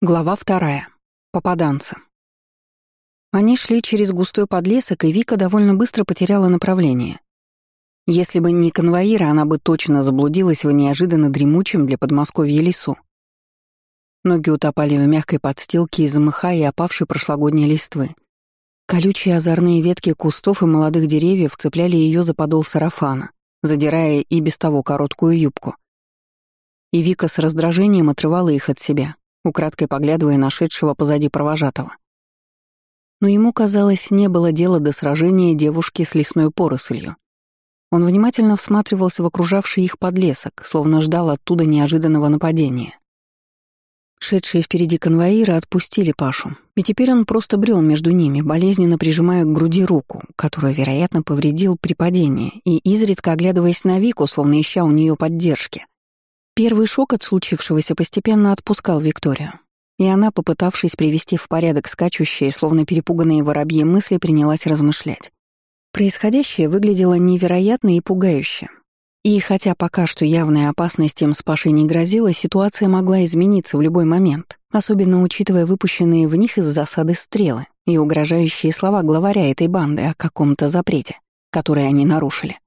Глава вторая. Попаданцы. Они шли через густой подлесок, и Вика довольно быстро потеряла направление. Если бы не конвоиры, она бы точно заблудилась в неожиданно дремучем для Подмосковья лесу. Ноги утопали в мягкой подстилке из мха и опавшей прошлогодней листвы. Колючие озорные ветки кустов и молодых деревьев цепляли ее за подол сарафана, задирая и без того короткую юбку. И Вика с раздражением отрывала их от себя, украдкой поглядывая на шедшего позади провожатого. Но ему, казалось, не было дела до сражения девушки с лесной порослью. Он внимательно всматривался в окружавший их подлесок, словно ждал оттуда неожиданного нападения. Шедшие впереди конвоиры отпустили Пашу, и теперь он просто брел между ними, болезненно прижимая к груди руку, которую, вероятно, повредил при падении, и изредка оглядываясь на Вику, словно ища у нее поддержки. Первый шок от случившегося постепенно отпускал Викторию, и она, попытавшись привести в порядок скачущие, словно перепуганные воробьи мысли, принялась размышлять. Происходящее выглядело невероятно и пугающе. И хотя пока что явная опасность им с Пашей не грозила, ситуация могла измениться в любой момент, особенно учитывая выпущенные в них из засады стрелы и угрожающие слова главаря этой банды о каком-то запрете, который они нарушили.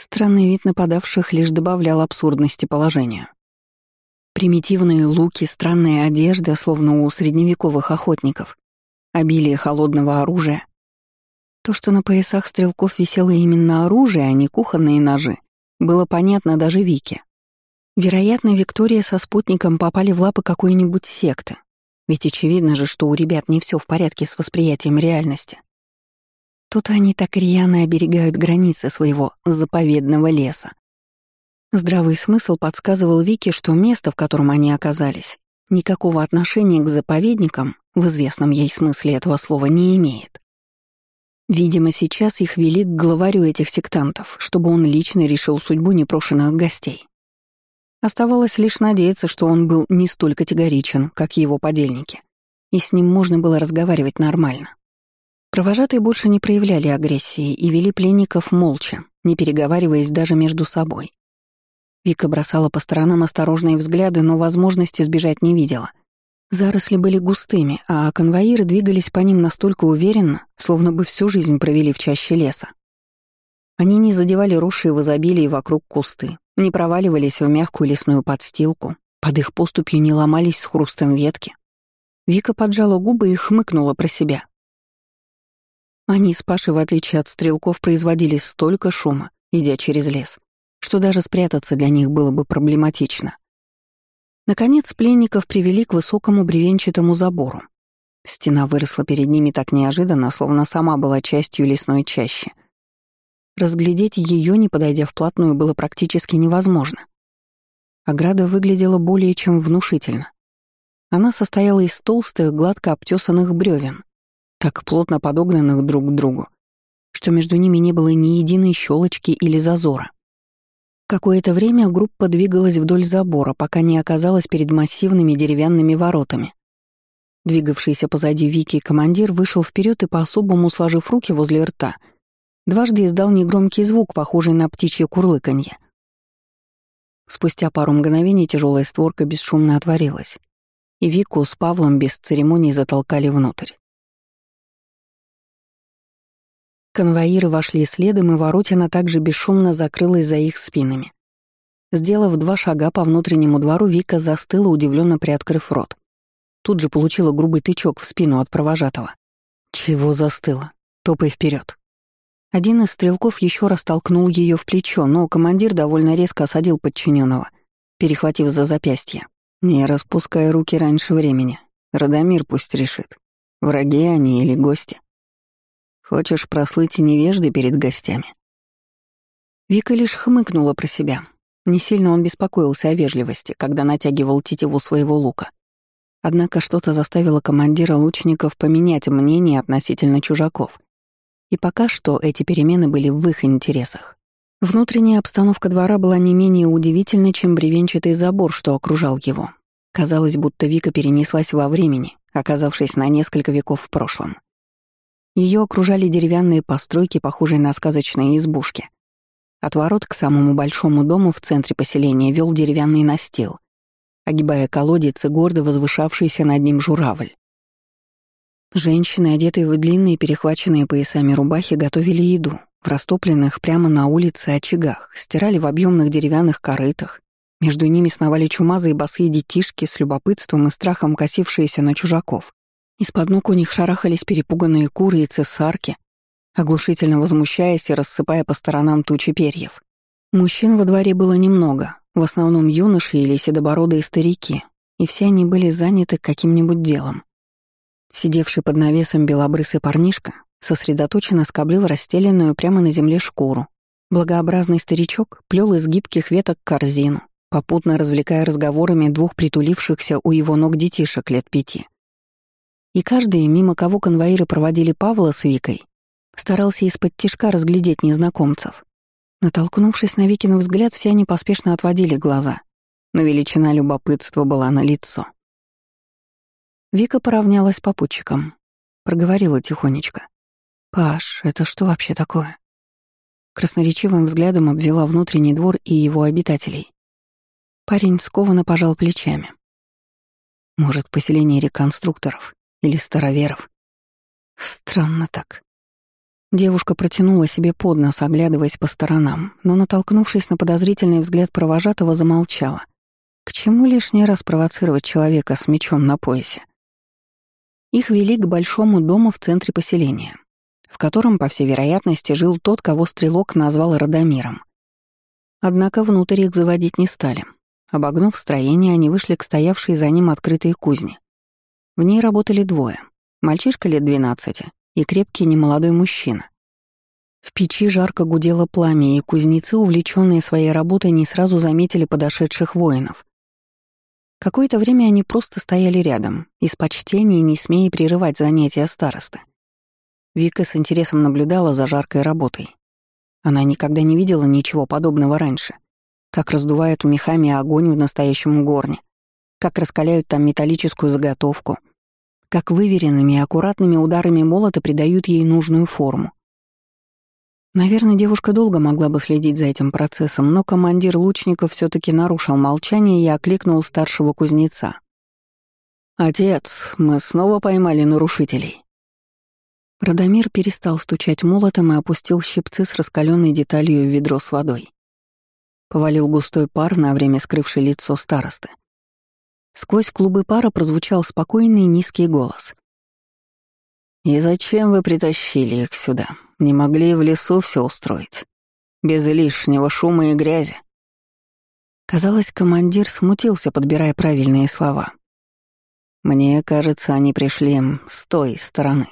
Странный вид нападавших лишь добавлял абсурдности положения. Примитивные луки, странная одежда, словно у средневековых охотников, обилие холодного оружия. То, что на поясах стрелков висело именно оружие, а не кухонные ножи, было понятно даже Вике. Вероятно, Виктория со спутником попали в лапы какой-нибудь секты, ведь очевидно же, что у ребят не все в порядке с восприятием реальности. Тут они так рьяно оберегают границы своего заповедного леса. Здравый смысл подсказывал Вике, что место, в котором они оказались, никакого отношения к заповедникам, в известном ей смысле этого слова, не имеет. Видимо, сейчас их вели к главарю этих сектантов, чтобы он лично решил судьбу непрошенных гостей. Оставалось лишь надеяться, что он был не столь категоричен, как его подельники, и с ним можно было разговаривать нормально. Провожатые больше не проявляли агрессии и вели пленников молча, не переговариваясь даже между собой. Вика бросала по сторонам осторожные взгляды, но возможности сбежать не видела. Заросли были густыми, а конвоиры двигались по ним настолько уверенно, словно бы всю жизнь провели в чаще леса. Они не задевали росшие в изобилии вокруг кусты, не проваливались в мягкую лесную подстилку, под их поступью не ломались с хрустом ветки. Вика поджала губы и хмыкнула про себя. Они с Пашей, в отличие от стрелков, производили столько шума, идя через лес, что даже спрятаться для них было бы проблематично. Наконец, пленников привели к высокому бревенчатому забору. Стена выросла перед ними так неожиданно, словно сама была частью лесной чащи. Разглядеть ее, не подойдя вплотную, было практически невозможно. Ограда выглядела более чем внушительно. Она состояла из толстых, гладко обтесанных бревен, так плотно подогнанных друг к другу, что между ними не было ни единой щелочки или зазора. Какое-то время группа двигалась вдоль забора, пока не оказалась перед массивными деревянными воротами. Двигавшийся позади Вики командир вышел вперед и по-особому сложив руки возле рта, дважды издал негромкий звук, похожий на птичье курлыканье. Спустя пару мгновений тяжелая створка бесшумно отворилась, и Вику с Павлом без церемоний затолкали внутрь. Конвоиры вошли следом, и воротина также бесшумно закрылась за их спинами. Сделав два шага по внутреннему двору, Вика застыла, удивленно приоткрыв рот. Тут же получила грубый тычок в спину от провожатого. «Чего застыла? Топай вперед. Один из стрелков еще раз толкнул ее в плечо, но командир довольно резко осадил подчиненного, перехватив за запястье. «Не распускай руки раньше времени. Радомир пусть решит, враги они или гости». Хочешь прослыть невеждой перед гостями?» Вика лишь хмыкнула про себя. Не сильно он беспокоился о вежливости, когда натягивал тетиву своего лука. Однако что-то заставило командира лучников поменять мнение относительно чужаков. И пока что эти перемены были в их интересах. Внутренняя обстановка двора была не менее удивительна, чем бревенчатый забор, что окружал его. Казалось, будто Вика перенеслась во времени, оказавшись на несколько веков в прошлом. Ее окружали деревянные постройки, похожие на сказочные избушки. От ворот к самому большому дому в центре поселения вел деревянный настил, огибая колодец и гордо возвышавшийся над ним журавль. Женщины, одетые в длинные перехваченные поясами рубахи, готовили еду в растопленных прямо на улице очагах, стирали в объемных деревянных корытах. Между ними сновали чумазые босые детишки с любопытством и страхом косившиеся на чужаков. Из-под ног у них шарахались перепуганные куры и цесарки, оглушительно возмущаясь и рассыпая по сторонам тучи перьев. Мужчин во дворе было немного, в основном юноши или седобородые старики, и все они были заняты каким-нибудь делом. Сидевший под навесом белобрысый парнишка сосредоточенно скоблил расстеленную прямо на земле шкуру. Благообразный старичок плел из гибких веток корзину, попутно развлекая разговорами двух притулившихся у его ног детишек лет пяти. И каждый, мимо кого конвоиры проводили Павла с Викой, старался из-под тишка разглядеть незнакомцев. Натолкнувшись на Викин взгляд, все они поспешно отводили глаза, но величина любопытства была на лицо. Вика поравнялась с попутчиком, проговорила тихонечко. «Паш, это что вообще такое?» Красноречивым взглядом обвела внутренний двор и его обитателей. Парень скованно пожал плечами. «Может, поселение реконструкторов или староверов?» «Странно так», Девушка протянула себе под нос, оглядываясь по сторонам, но, натолкнувшись на подозрительный взгляд провожатого, замолчала. К чему лишний раз провоцировать человека с мечом на поясе? Их вели к большому дому в центре поселения, в котором, по всей вероятности, жил тот, кого стрелок назвал Радомиром. Однако внутрь их заводить не стали. Обогнув строение, они вышли к стоявшей за ним открытой кузне. В ней работали двое. Мальчишка лет двенадцати и крепкий немолодой мужчина. В печи жарко гудело пламя, и кузнецы, увлеченные своей работой, не сразу заметили подошедших воинов. Какое-то время они просто стояли рядом, из почтения не смея прерывать занятия старосты. Вика с интересом наблюдала за жаркой работой. Она никогда не видела ничего подобного раньше. Как раздувают мехами огонь в настоящем горне, как раскаляют там металлическую заготовку, как выверенными и аккуратными ударами молота придают ей нужную форму. Наверное, девушка долго могла бы следить за этим процессом, но командир лучников все таки нарушил молчание и окликнул старшего кузнеца. «Отец, мы снова поймали нарушителей». Радомир перестал стучать молотом и опустил щипцы с раскаленной деталью в ведро с водой. Повалил густой пар, на время скрывший лицо старосты. Сквозь клубы пара прозвучал спокойный низкий голос. «И зачем вы притащили их сюда? Не могли в лесу все устроить? Без лишнего шума и грязи?» Казалось, командир смутился, подбирая правильные слова. «Мне кажется, они пришли с той стороны.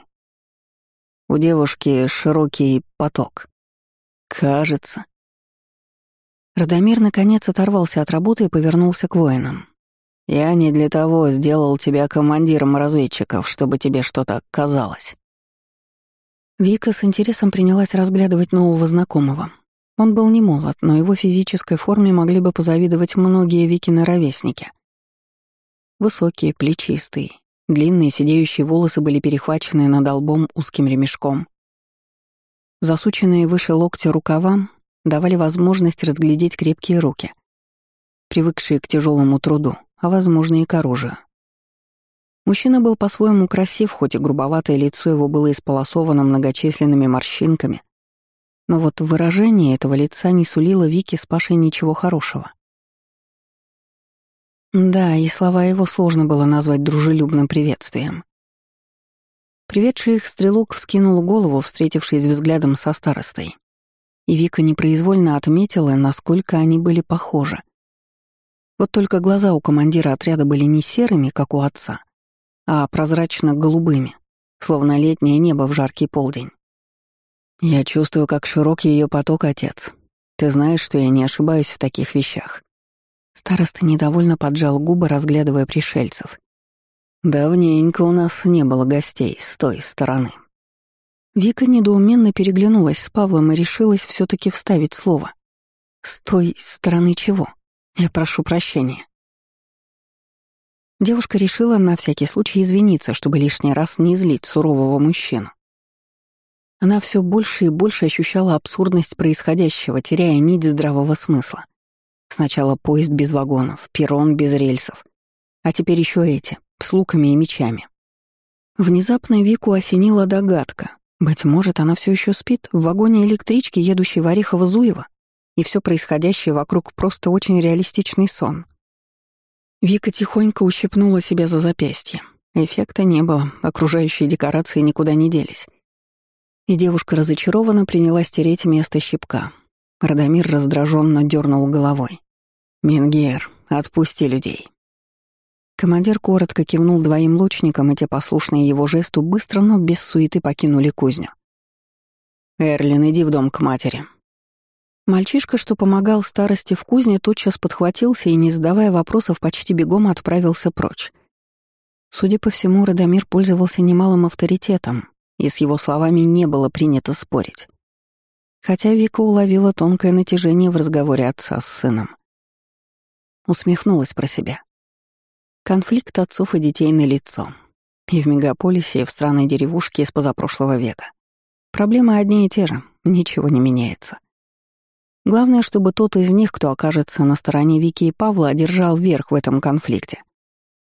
У девушки широкий поток. Кажется». Радомир наконец оторвался от работы и повернулся к воинам. Я не для того сделал тебя командиром разведчиков, чтобы тебе что-то казалось». Вика с интересом принялась разглядывать нового знакомого. Он был не молод, но его физической форме могли бы позавидовать многие Викины ровесники. Высокие, плечистые, длинные сидеющие волосы были перехвачены над лбом узким ремешком. Засученные выше локтя рукава давали возможность разглядеть крепкие руки, привыкшие к тяжелому труду а, возможно, и к оружию. Мужчина был по-своему красив, хоть и грубоватое лицо его было исполосовано многочисленными морщинками, но вот выражение этого лица не сулило Вике с Пашей ничего хорошего. Да, и слова его сложно было назвать дружелюбным приветствием. Приведший их стрелок вскинул голову, встретившись взглядом со старостой. И Вика непроизвольно отметила, насколько они были похожи. Вот только глаза у командира отряда были не серыми, как у отца, а прозрачно-голубыми, словно летнее небо в жаркий полдень. Я чувствую, как широк ее поток, отец. Ты знаешь, что я не ошибаюсь в таких вещах. Староста недовольно поджал губы, разглядывая пришельцев. Давненько у нас не было гостей с той стороны. Вика недоуменно переглянулась с Павлом и решилась все таки вставить слово. «С той стороны чего?» Я прошу прощения. Девушка решила на всякий случай извиниться, чтобы лишний раз не злить сурового мужчину. Она все больше и больше ощущала абсурдность происходящего, теряя нить здравого смысла. Сначала поезд без вагонов, перрон без рельсов, а теперь еще эти, с луками и мечами. Внезапно Вику осенила догадка. Быть может, она все еще спит в вагоне электрички, едущей в Орехово-Зуево, и все происходящее вокруг просто очень реалистичный сон. Вика тихонько ущипнула себя за запястье. Эффекта не было, окружающие декорации никуда не делись. И девушка разочарованно принялась тереть место щипка. Радомир раздраженно дернул головой. «Мингер, отпусти людей». Командир коротко кивнул двоим лучникам, и те, послушные его жесту, быстро, но без суеты покинули кузню. «Эрлин, иди в дом к матери». Мальчишка, что помогал старости в кузне, тотчас подхватился и, не задавая вопросов, почти бегом отправился прочь. Судя по всему, Радомир пользовался немалым авторитетом, и с его словами не было принято спорить. Хотя Вика уловила тонкое натяжение в разговоре отца с сыном. Усмехнулась про себя. Конфликт отцов и детей на лицо. И в мегаполисе, и в странной деревушке из позапрошлого века. Проблемы одни и те же, ничего не меняется. Главное, чтобы тот из них, кто окажется на стороне Вики и Павла, одержал верх в этом конфликте.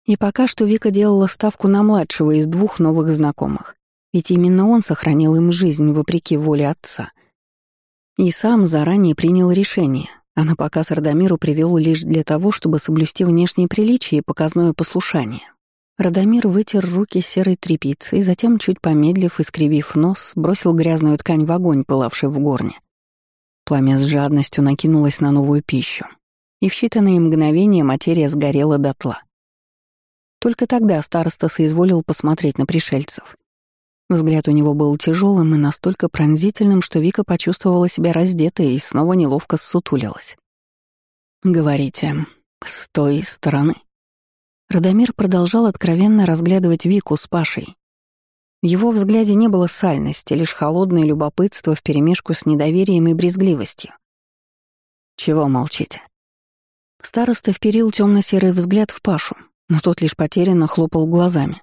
И пока что Вика делала ставку на младшего из двух новых знакомых, ведь именно он сохранил им жизнь вопреки воле отца. И сам заранее принял решение, а на показ Радомиру привел лишь для того, чтобы соблюсти внешние приличия и показное послушание. Радомир вытер руки серой тряпицей, затем, чуть помедлив и скривив нос, бросил грязную ткань в огонь, пылавший в горне. Пламя с жадностью накинулось на новую пищу, и в считанные мгновения материя сгорела дотла. Только тогда староста соизволил посмотреть на пришельцев. Взгляд у него был тяжелым и настолько пронзительным, что Вика почувствовала себя раздетой и снова неловко ссутулилась. «Говорите, с той стороны». Радомир продолжал откровенно разглядывать Вику с Пашей. В его взгляде не было сальности, лишь холодное любопытство вперемешку с недоверием и брезгливостью. «Чего молчите?» Староста вперил темно серый взгляд в Пашу, но тот лишь потерянно хлопал глазами.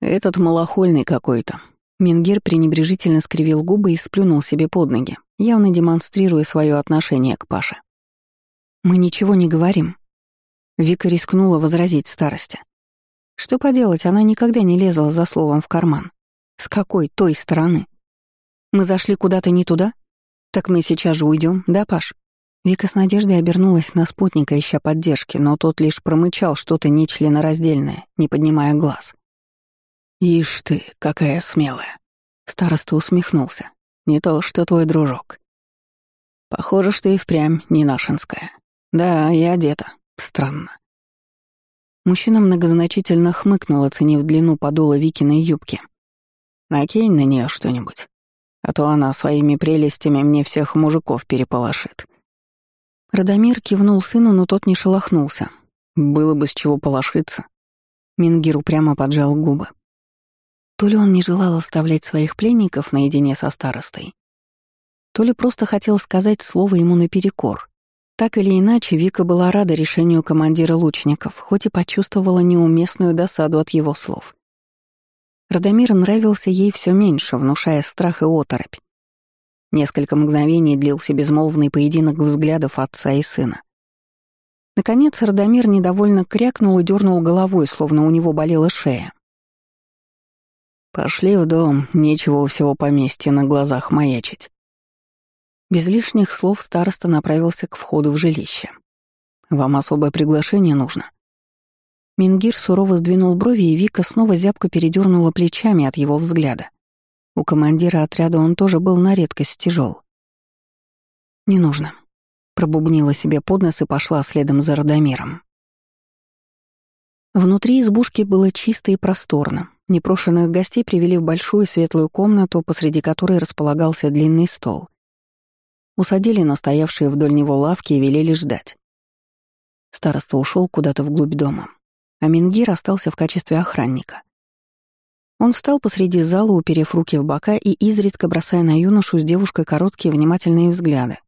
«Этот малохольный какой-то». Мингер пренебрежительно скривил губы и сплюнул себе под ноги, явно демонстрируя свое отношение к Паше. «Мы ничего не говорим». Вика рискнула возразить старости. Что поделать, она никогда не лезла за словом в карман. С какой той стороны? Мы зашли куда-то не туда? Так мы сейчас же уйдем, да, Паш? Вика с надеждой обернулась на спутника, ища поддержки, но тот лишь промычал что-то нечленораздельное, не поднимая глаз. «Ишь ты, какая смелая!» Староста усмехнулся. «Не то, что твой дружок. Похоже, что и впрямь не нашинская. Да, я одета. Странно». Мужчина многозначительно хмыкнул, оценив длину подола Викиной юбки. «Накинь на нее что-нибудь, а то она своими прелестями мне всех мужиков переполошит». Радомир кивнул сыну, но тот не шелохнулся. Было бы с чего полошиться. Мингир упрямо поджал губы. То ли он не желал оставлять своих пленников наедине со старостой, то ли просто хотел сказать слово ему наперекор. Так или иначе, Вика была рада решению командира лучников, хоть и почувствовала неуместную досаду от его слов. Радомир нравился ей все меньше, внушая страх и оторопь. Несколько мгновений длился безмолвный поединок взглядов отца и сына. Наконец Радомир недовольно крякнул и дернул головой, словно у него болела шея. Пошли в дом, нечего у всего поместья на глазах маячить. Без лишних слов староста направился к входу в жилище. «Вам особое приглашение нужно?» Мингир сурово сдвинул брови, и Вика снова зябко передернула плечами от его взгляда. У командира отряда он тоже был на редкость тяжел. «Не нужно», — пробубнила себе под нос и пошла следом за Радомиром. Внутри избушки было чисто и просторно. Непрошенных гостей привели в большую светлую комнату, посреди которой располагался длинный стол. Усадили на стоявшие вдоль него лавки и велели ждать. Староста ушел куда-то вглубь дома, а Мингир остался в качестве охранника. Он встал посреди зала, уперев руки в бока и изредка бросая на юношу с девушкой короткие внимательные взгляды.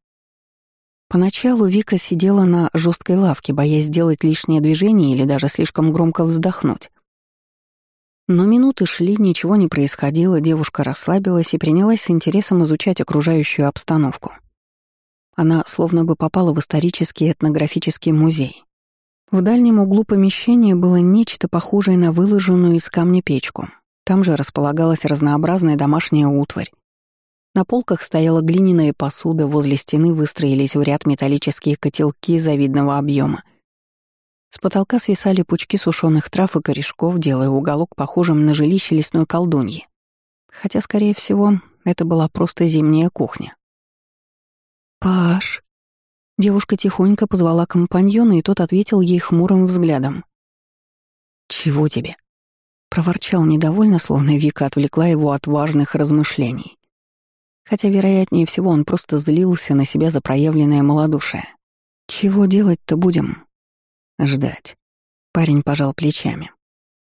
Поначалу Вика сидела на жесткой лавке, боясь сделать лишнее движение или даже слишком громко вздохнуть. Но минуты шли, ничего не происходило, девушка расслабилась и принялась с интересом изучать окружающую обстановку. Она словно бы попала в исторический этнографический музей. В дальнем углу помещения было нечто похожее на выложенную из камня печку. Там же располагалась разнообразная домашняя утварь. На полках стояла глиняная посуда, возле стены выстроились в ряд металлические котелки завидного объема. С потолка свисали пучки сушеных трав и корешков, делая уголок похожим на жилище лесной колдуньи. Хотя, скорее всего, это была просто зимняя кухня. «Паш!» Девушка тихонько позвала компаньона, и тот ответил ей хмурым взглядом. «Чего тебе?» Проворчал недовольно, словно Вика отвлекла его от важных размышлений. Хотя, вероятнее всего, он просто злился на себя за проявленное малодушие. «Чего делать-то будем?» «Ждать». Парень пожал плечами.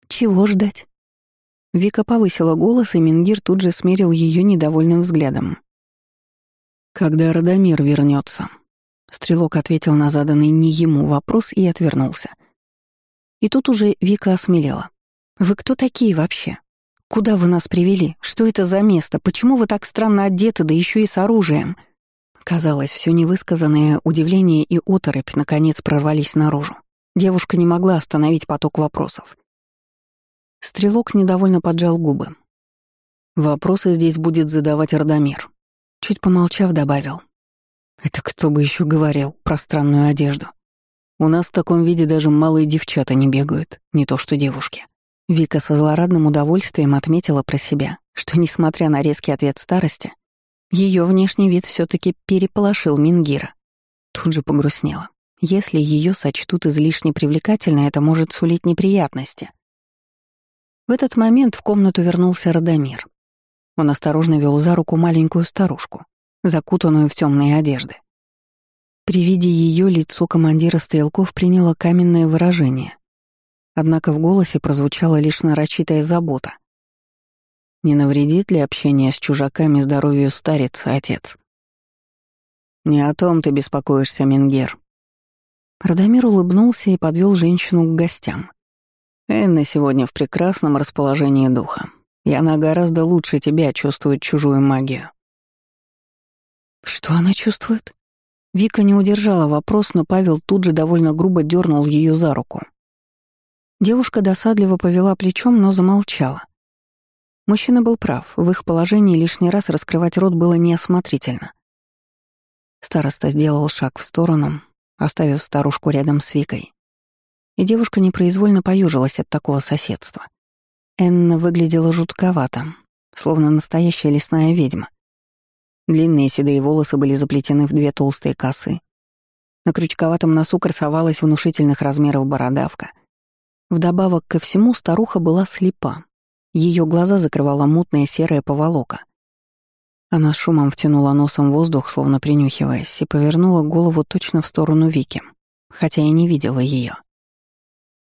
«Чего ждать?» Вика повысила голос, и Мингир тут же смерил ее недовольным взглядом. «Когда Радомир вернется, Стрелок ответил на заданный не ему вопрос и отвернулся. И тут уже Вика осмелела. «Вы кто такие вообще? Куда вы нас привели? Что это за место? Почему вы так странно одеты, да еще и с оружием?» Казалось, все невысказанное удивление и оторопь наконец прорвались наружу. Девушка не могла остановить поток вопросов. Стрелок недовольно поджал губы. «Вопросы здесь будет задавать Радомир». Чуть помолчав, добавил. «Это кто бы еще говорил про странную одежду? У нас в таком виде даже малые девчата не бегают, не то что девушки». Вика со злорадным удовольствием отметила про себя, что, несмотря на резкий ответ старости, ее внешний вид все таки переполошил Мингира. Тут же погрустнела. Если ее сочтут излишне привлекательной, это может сулить неприятности. В этот момент в комнату вернулся Радомир. Он осторожно вел за руку маленькую старушку, закутанную в темные одежды. При виде ее лицо командира стрелков приняло каменное выражение. Однако в голосе прозвучала лишь нарочитая забота. Не навредит ли общение с чужаками здоровью старицы, отец? «Не о том ты беспокоишься, Мингер». Радомир улыбнулся и подвел женщину к гостям. Энна сегодня в прекрасном расположении духа, и она гораздо лучше тебя чувствует чужую магию. Что она чувствует? Вика не удержала вопрос, но Павел тут же довольно грубо дернул ее за руку. Девушка досадливо повела плечом, но замолчала. Мужчина был прав, в их положении лишний раз раскрывать рот было неосмотрительно. Староста сделал шаг в сторону, оставив старушку рядом с Викой. И девушка непроизвольно поюжилась от такого соседства. Энна выглядела жутковато, словно настоящая лесная ведьма. Длинные седые волосы были заплетены в две толстые косы. На крючковатом носу красовалась внушительных размеров бородавка. Вдобавок ко всему старуха была слепа. Ее глаза закрывала мутная серая поволока. Она шумом втянула носом воздух, словно принюхиваясь, и повернула голову точно в сторону Вики, хотя и не видела ее.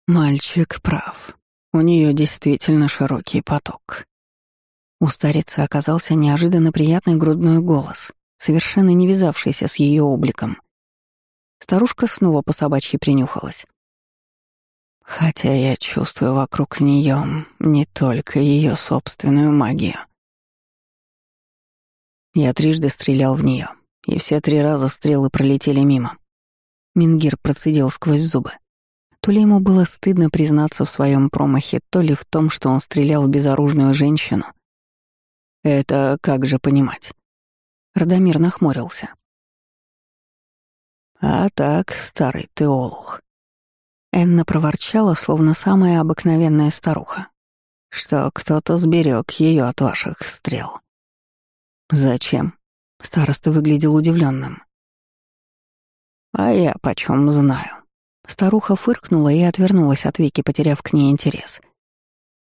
Мальчик прав. У нее действительно широкий поток. У старицы оказался неожиданно приятный грудной голос, совершенно не вязавшийся с ее обликом. Старушка снова по собачьи принюхалась. Хотя я чувствую вокруг нее не только ее собственную магию. Я трижды стрелял в нее, и все три раза стрелы пролетели мимо. Мингир процедил сквозь зубы. То ли ему было стыдно признаться в своем промахе, то ли в том, что он стрелял в безоружную женщину — это как же понимать? Радомир нахмурился. А так, старый ты олух. Энна проворчала, словно самая обыкновенная старуха, что кто-то сберег ее от ваших стрел. Зачем? Староста выглядел удивленным. А я почем знаю. Старуха фыркнула и отвернулась от Вики, потеряв к ней интерес —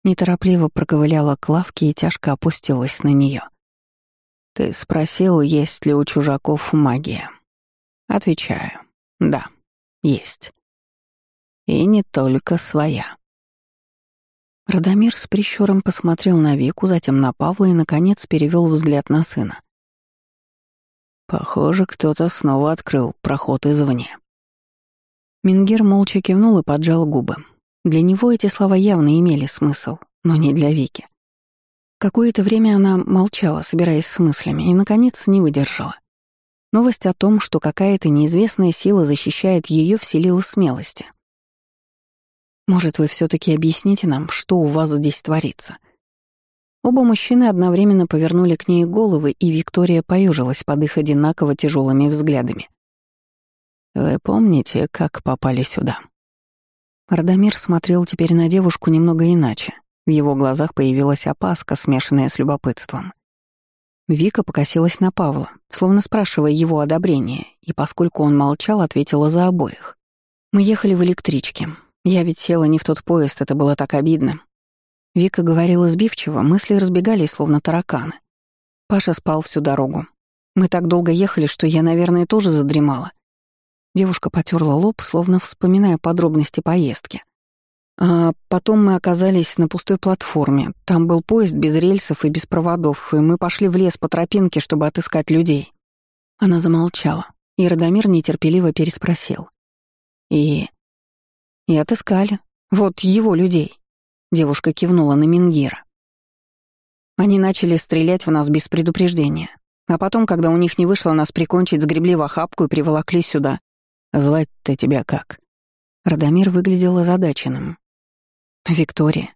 неторопливо проковыляла к лавке и тяжко опустилась на нее. «Ты спросил, есть ли у чужаков магия?» Отвечаю, да, есть. И не только своя. Радомир с прищуром посмотрел на Вику, затем на Павла и, наконец, перевел взгляд на сына. Похоже, кто-то снова открыл проход извне. Мингер молча кивнул и поджал губы. Для него эти слова явно имели смысл, но не для Вики. Какое-то время она молчала, собираясь с мыслями, и, наконец, не выдержала. Новость о том, что какая-то неизвестная сила защищает ее, вселила смелости. «Может, вы все таки объясните нам, что у вас здесь творится?» Оба мужчины одновременно повернули к ней головы, и Виктория поежилась под их одинаково тяжелыми взглядами. «Вы помните, как попали сюда?» Радомир смотрел теперь на девушку немного иначе. В его глазах появилась опаска, смешанная с любопытством. Вика покосилась на Павла, словно спрашивая его одобрения, и поскольку он молчал, ответила за обоих. «Мы ехали в электричке. Я ведь села не в тот поезд, это было так обидно». Вика говорила сбивчиво, мысли разбегались, словно тараканы. Паша спал всю дорогу. Мы так долго ехали, что я, наверное, тоже задремала. Девушка потерла лоб, словно вспоминая подробности поездки. А потом мы оказались на пустой платформе. Там был поезд без рельсов и без проводов, и мы пошли в лес по тропинке, чтобы отыскать людей. Она замолчала, и Радомир нетерпеливо переспросил. И... И отыскали. Вот его людей. Девушка кивнула на Мингира. Они начали стрелять в нас без предупреждения. А потом, когда у них не вышло нас прикончить, сгребли в охапку и приволокли сюда. Звать-то тебя как? Радомир выглядел озадаченным. Виктория.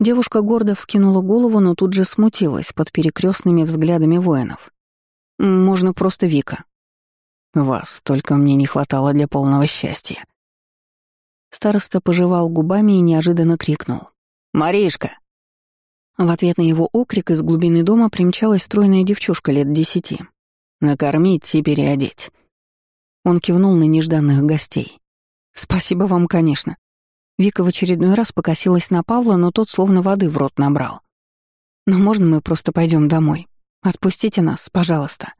Девушка гордо вскинула голову, но тут же смутилась под перекрестными взглядами воинов. Можно просто Вика. Вас только мне не хватало для полного счастья. Староста пожевал губами и неожиданно крикнул. «Маришка!» В ответ на его окрик из глубины дома примчалась стройная девчушка лет десяти. «Накормить и переодеть». Он кивнул на нежданных гостей. «Спасибо вам, конечно. Вика в очередной раз покосилась на Павла, но тот словно воды в рот набрал. «Но можно мы просто пойдем домой? Отпустите нас, пожалуйста».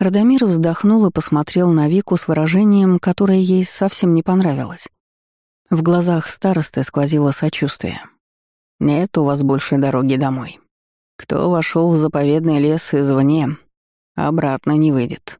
Радомир вздохнул и посмотрел на Вику с выражением, которое ей совсем не понравилось. В глазах старосты сквозило сочувствие. «Нет у вас больше дороги домой. Кто вошел в заповедный лес извне, обратно не выйдет».